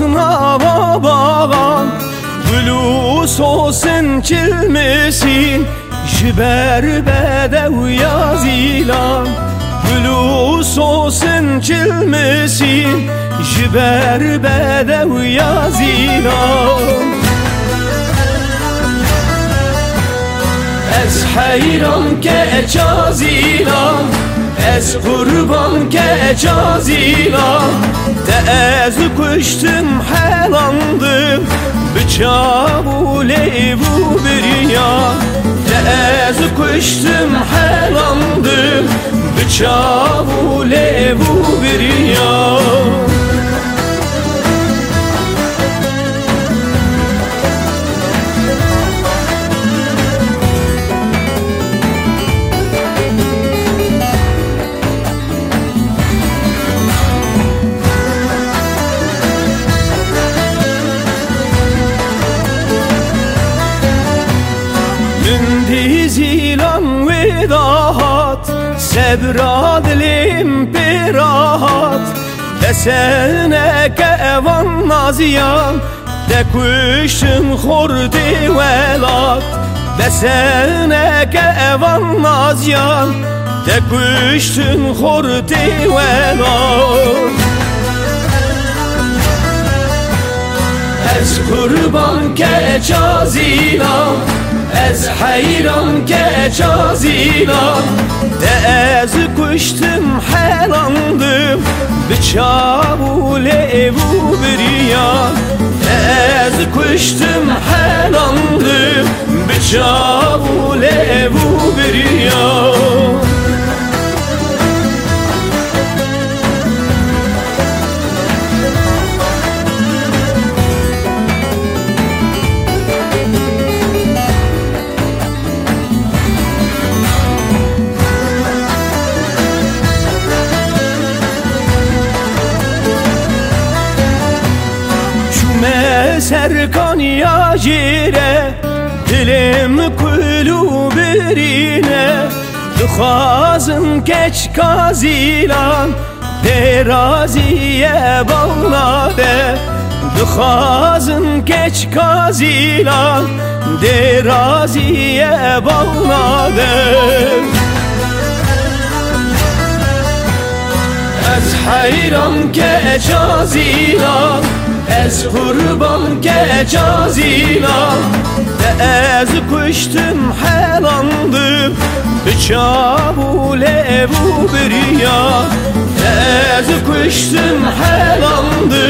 hatna babam Gülüs olsun kilmesin Jiber bedev yazilan Gülüs olsun kilmesin Jiber bedev Ez hayran ke ecazilan Ez kurban ke ecazilan Te ez kuştum helandım Bıçağı levu bir ya. Te ez kuştum helandım Bıçağı levu dizilan vedahat Sebra dilim pirahat. Desene ke evan naziyan De kuşum khurdi velat Desene ke evan naziyan De kuşum khurdi velat Ez kurban ke cazilan Ez hayran ke cazilan De ez kuştum helandım Bıçağı levu bir yan De ez kuştum helandım Bıçağı levu bir serkan yacire Dilim kulu birine Dukhazım keç kazilan Teraziye bağlade Dukhazım keç kazilan Teraziye bağlade Ez hayran ke cazilan Ez kurban ke cazilan De ez kuştum helandım. Bıçağı levu bir ya. De ez kuştum helandım